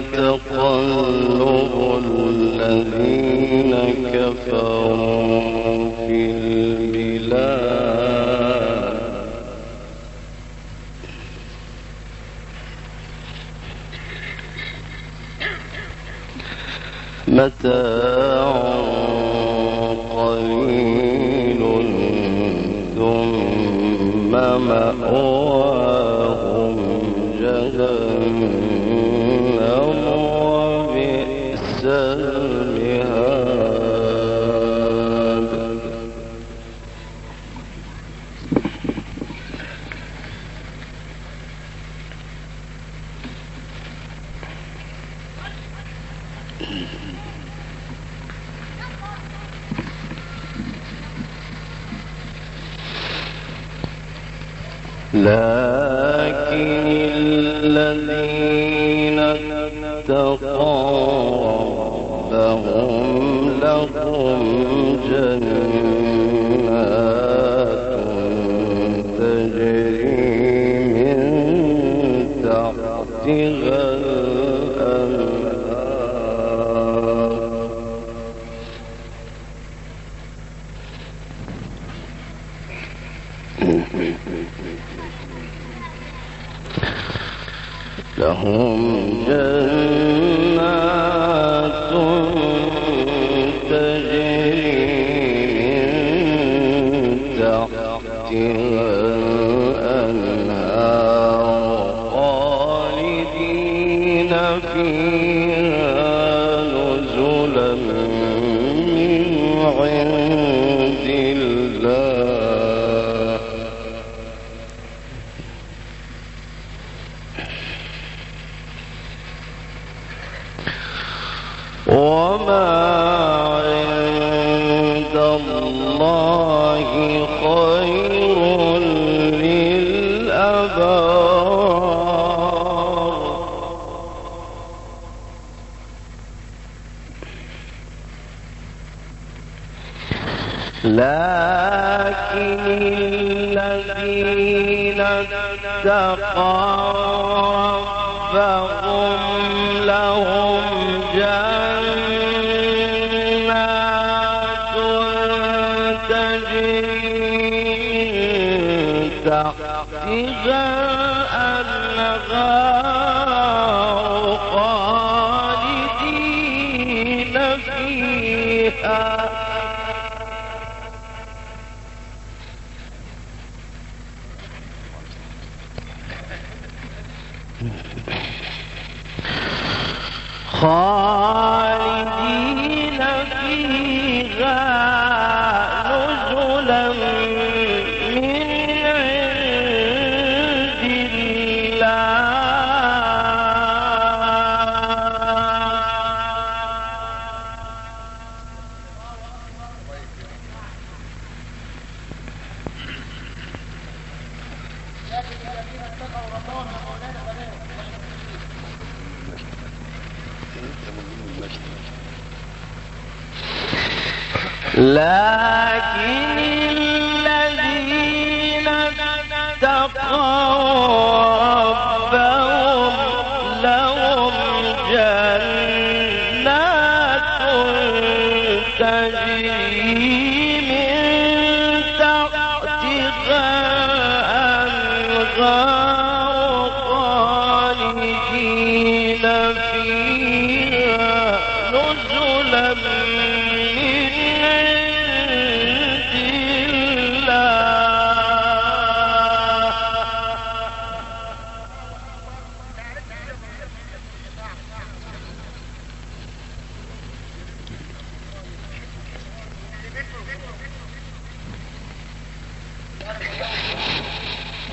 تقلب الذين كفروا في البلاد. متاع قليل ثم مأواهم لكن الذين اتقوا لهم جنات تجري خالدين فيها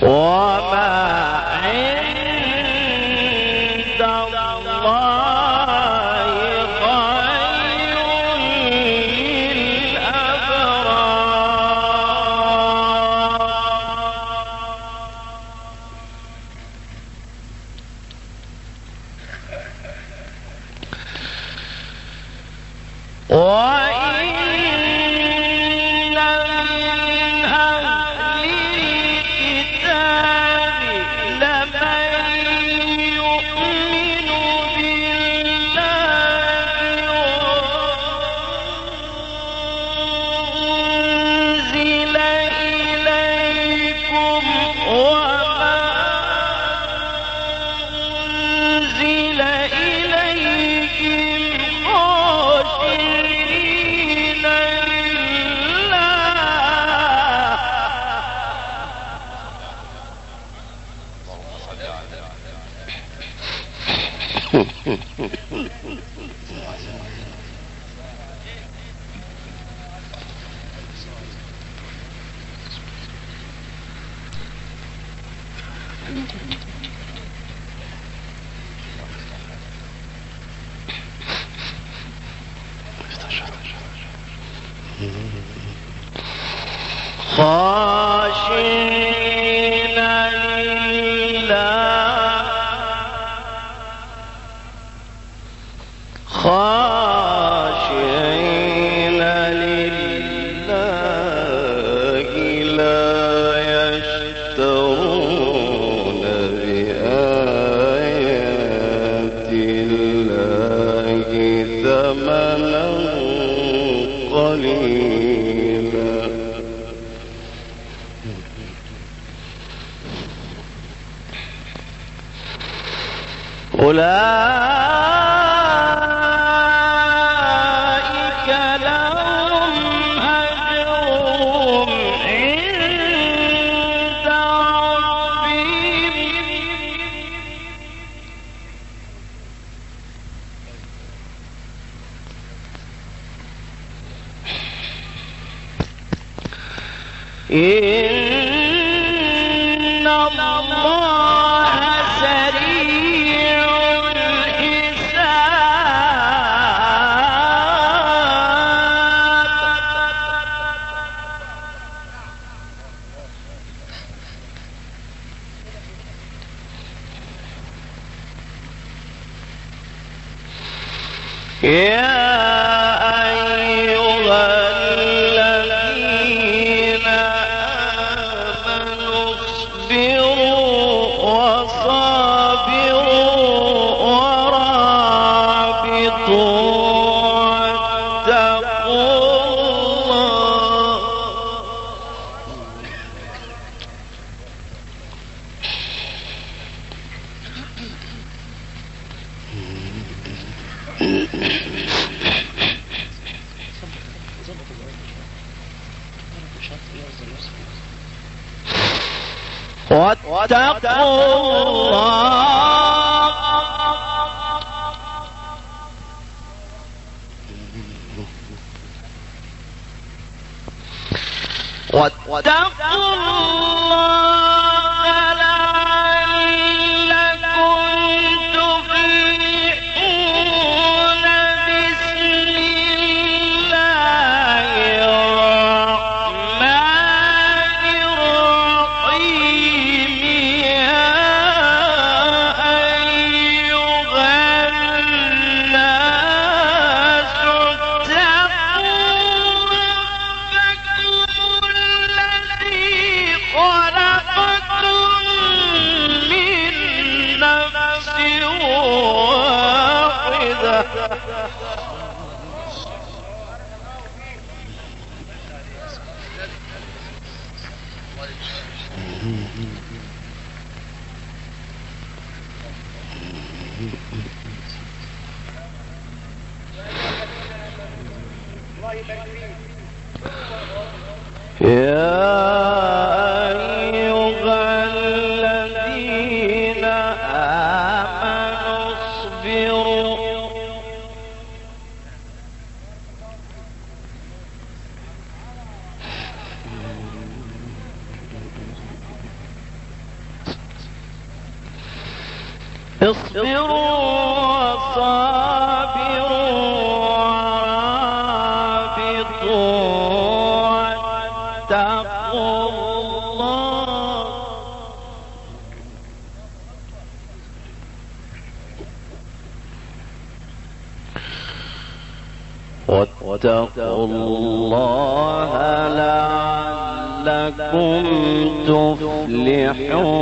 我们 واتقوا الله. واتقوا الله. اصبروا وصابروا ورابطوا واتقوا الله واتقوا الله لعلكم تفلحون.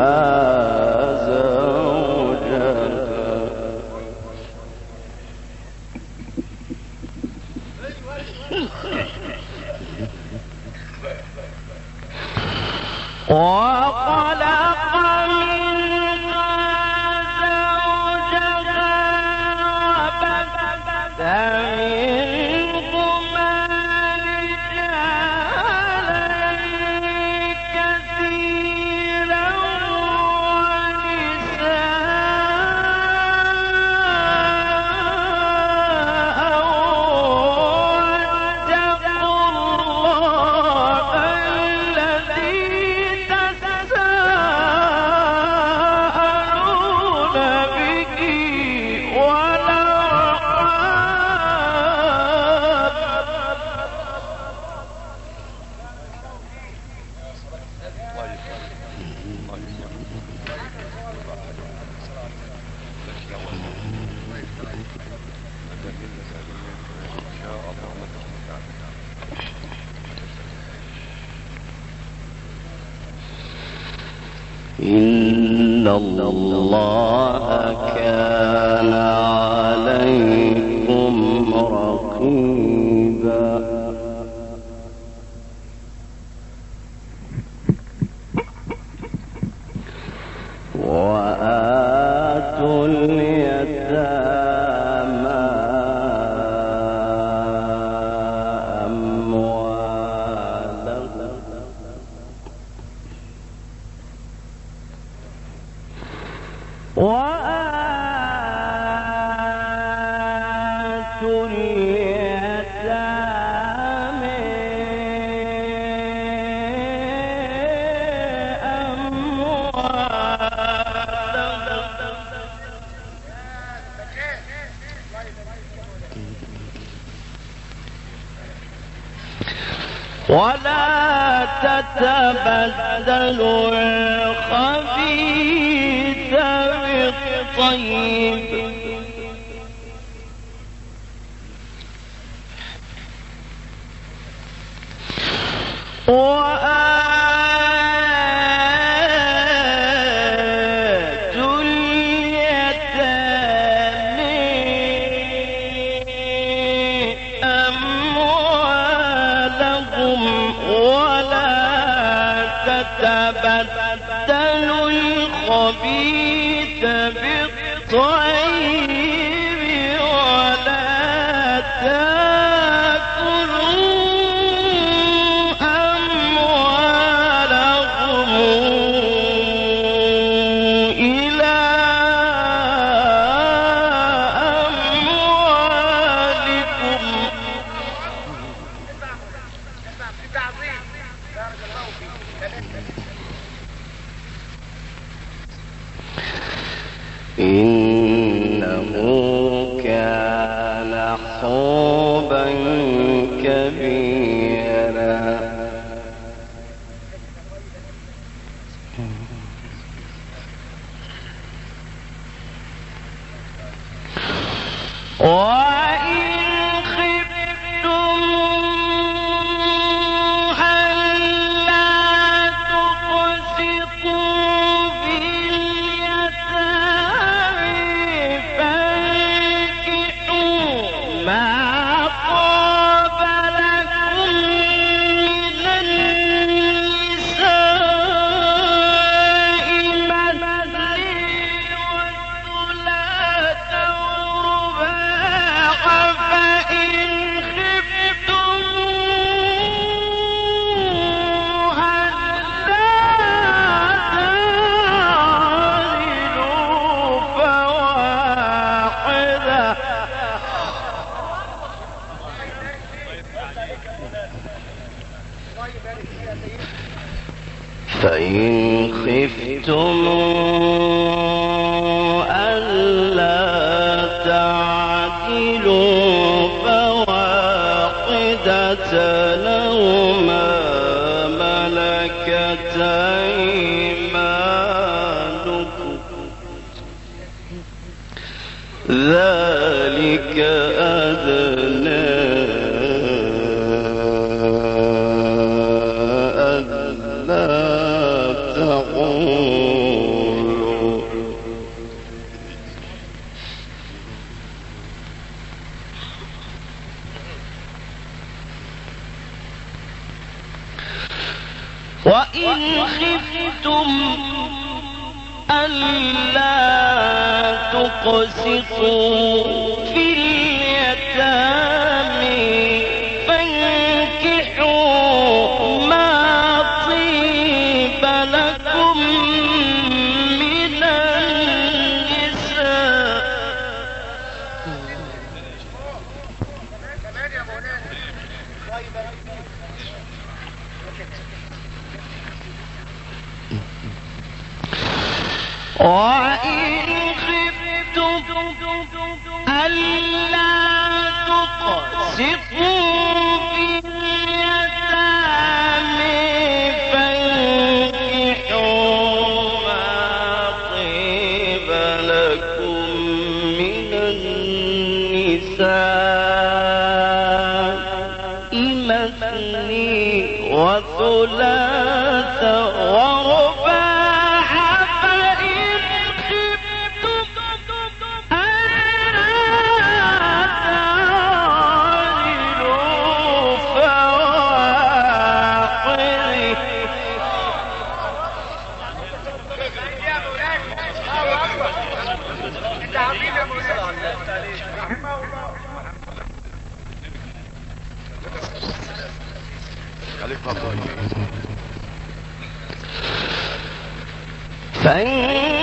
منها تتبدلوا الخبيث بالطيب. إنه ألا تقسطوا. Thank you.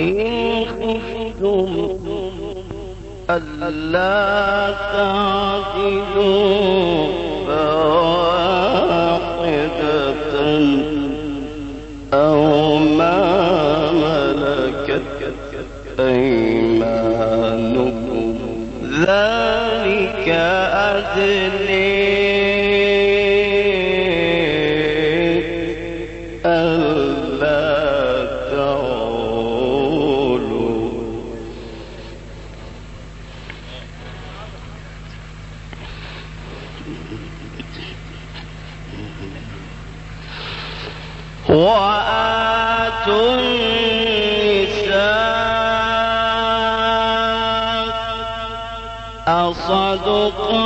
إن خفتم ألا تعقلوا فواحدة أو ما ملكت أيمانكم. ذلك أدني وآتوا النساء صدقاتهن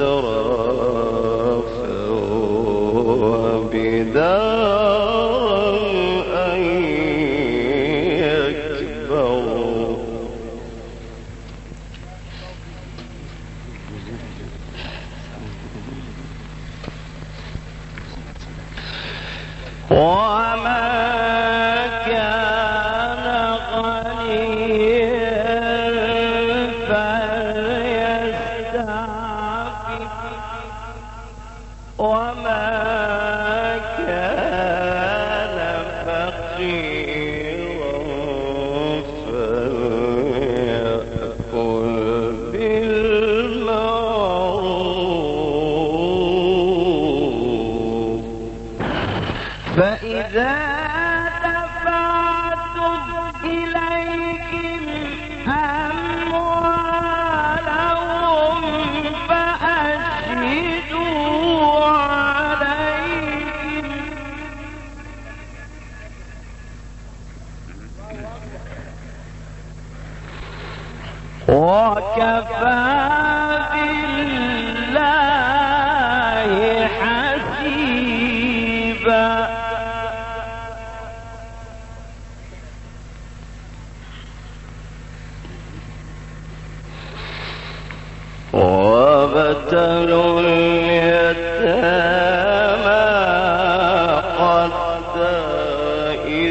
ترى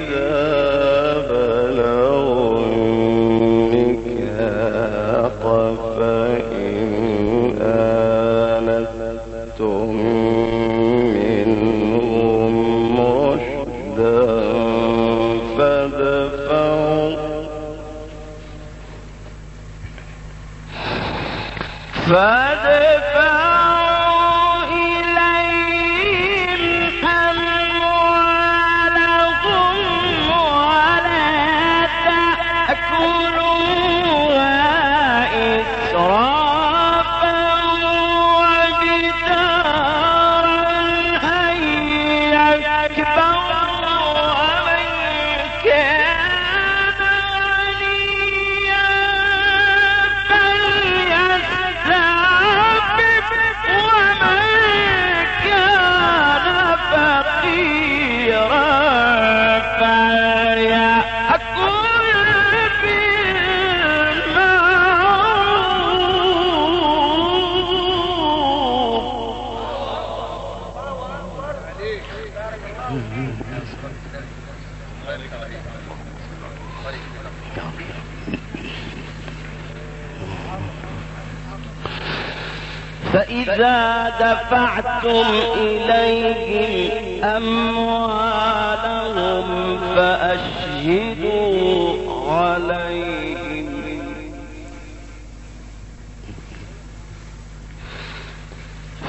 إذا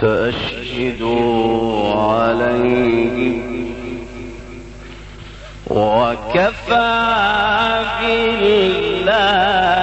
فأشهدوا عليهم وكفى بالله.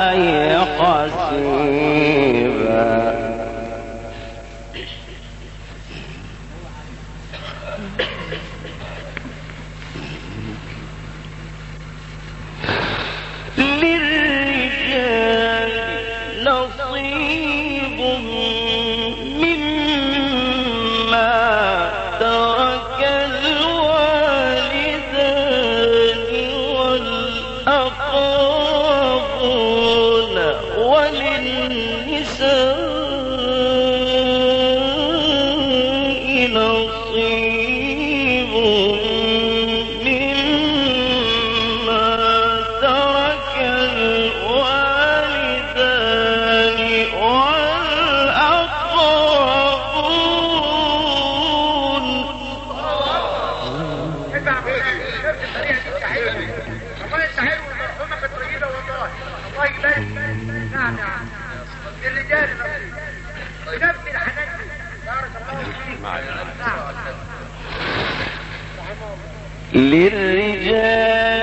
للرجال.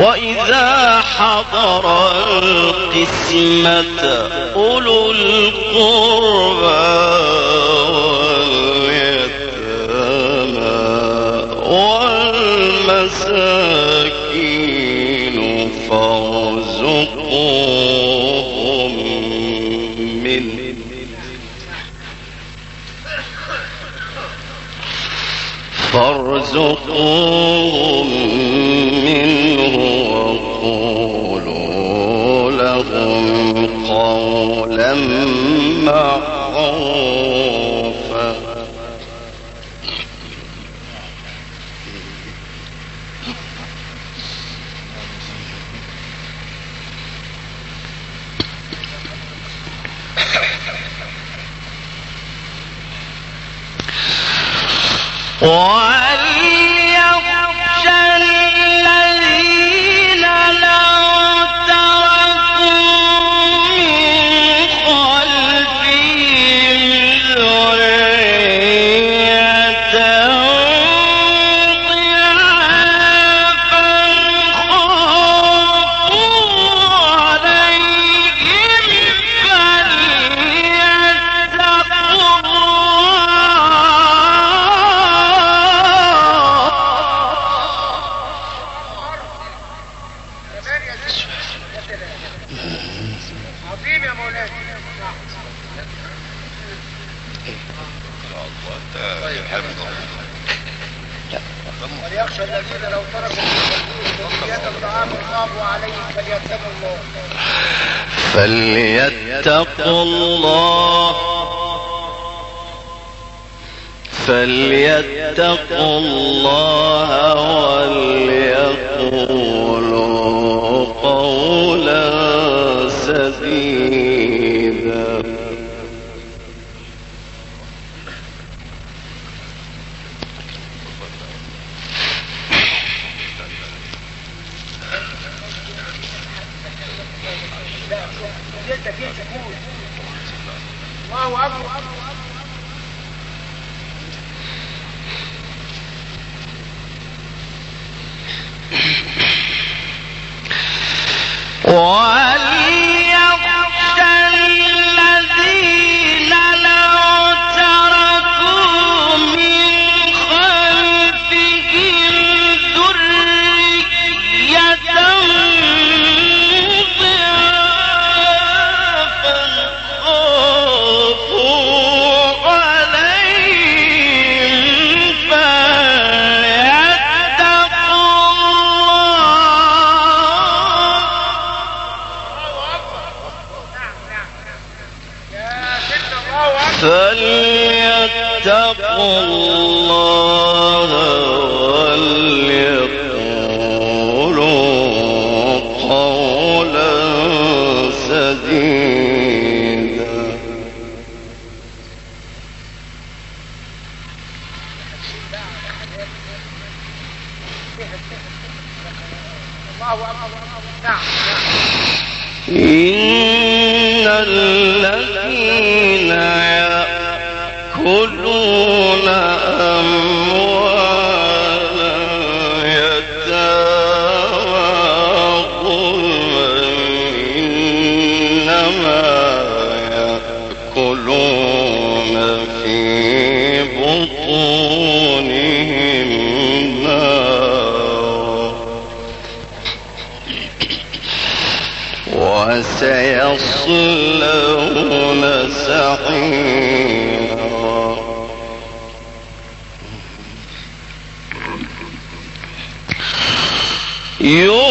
وإذا حضر القسمة أولو القربى واليتامى والمساكين فارزقوهم منه فارزقوهم لهم قولا معروفا What? عظيم يا مولانا وليخشى الذين لو تركوا عليهم فليتقوا الله. فليتقوا الله فليتقوا الله follow. What? يوم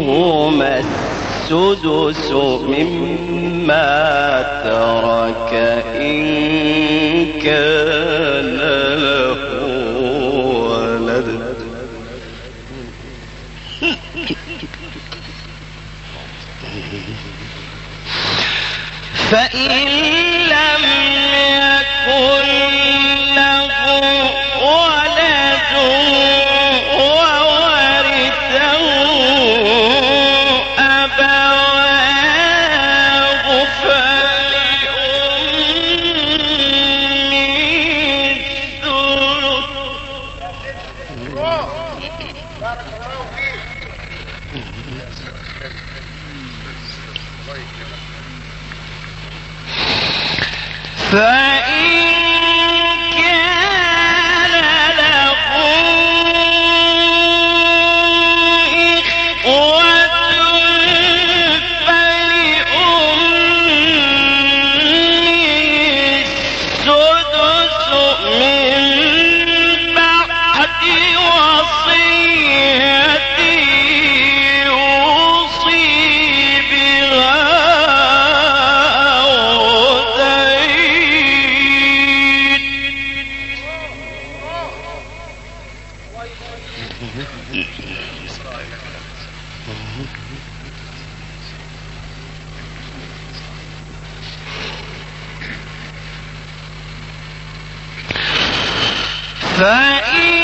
لهما السدس مما ترك إن كان له ولد. فإن لم يكن فإن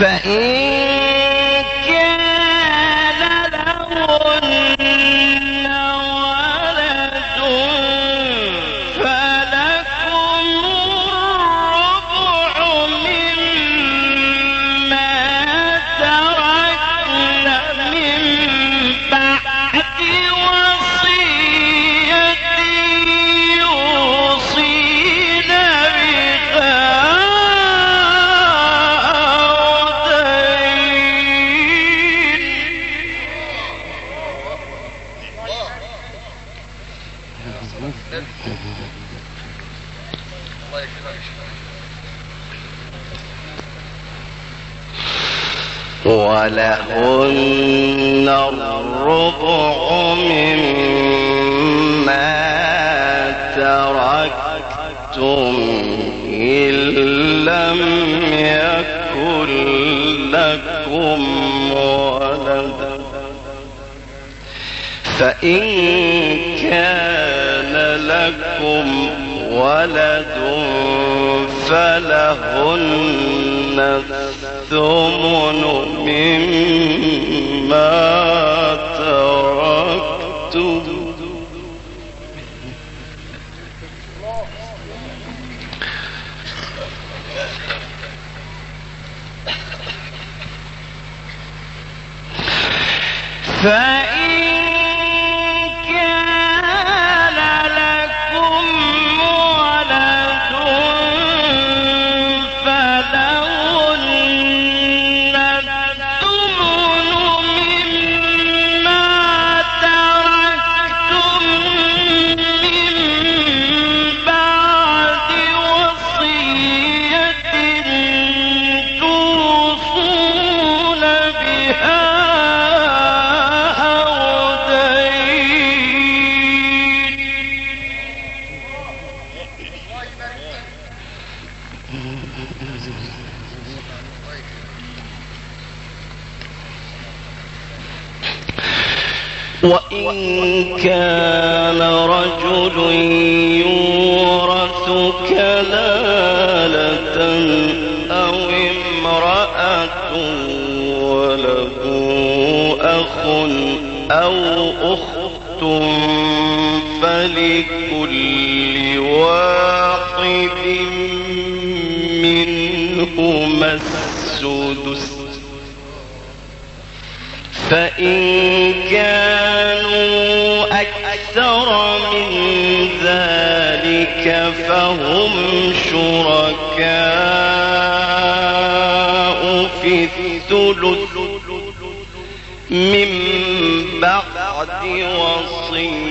فإن ولهن الربع مما تركتم إن لم يكن لكم ولد فإن كان لكم ولد فلهن الثمن مما تركتم. فإن إن كانوا أكثر من ذلك فهم شركاء في الثلث من بعد وصية